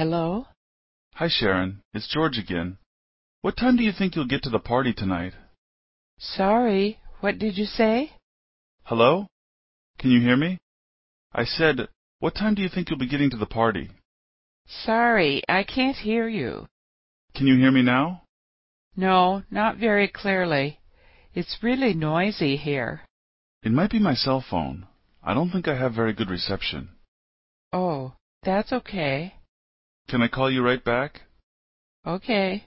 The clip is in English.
Hello? Hi, Sharon. It's George again. What time do you think you'll get to the party tonight? Sorry, what did you say? Hello? Can you hear me? I said, what time do you think you'll be getting to the party? Sorry, I can't hear you. Can you hear me now? No, not very clearly. It's really noisy here. It might be my cell phone. I don't think I have very good reception. Oh, that's okay. Can I call you right back? Okay.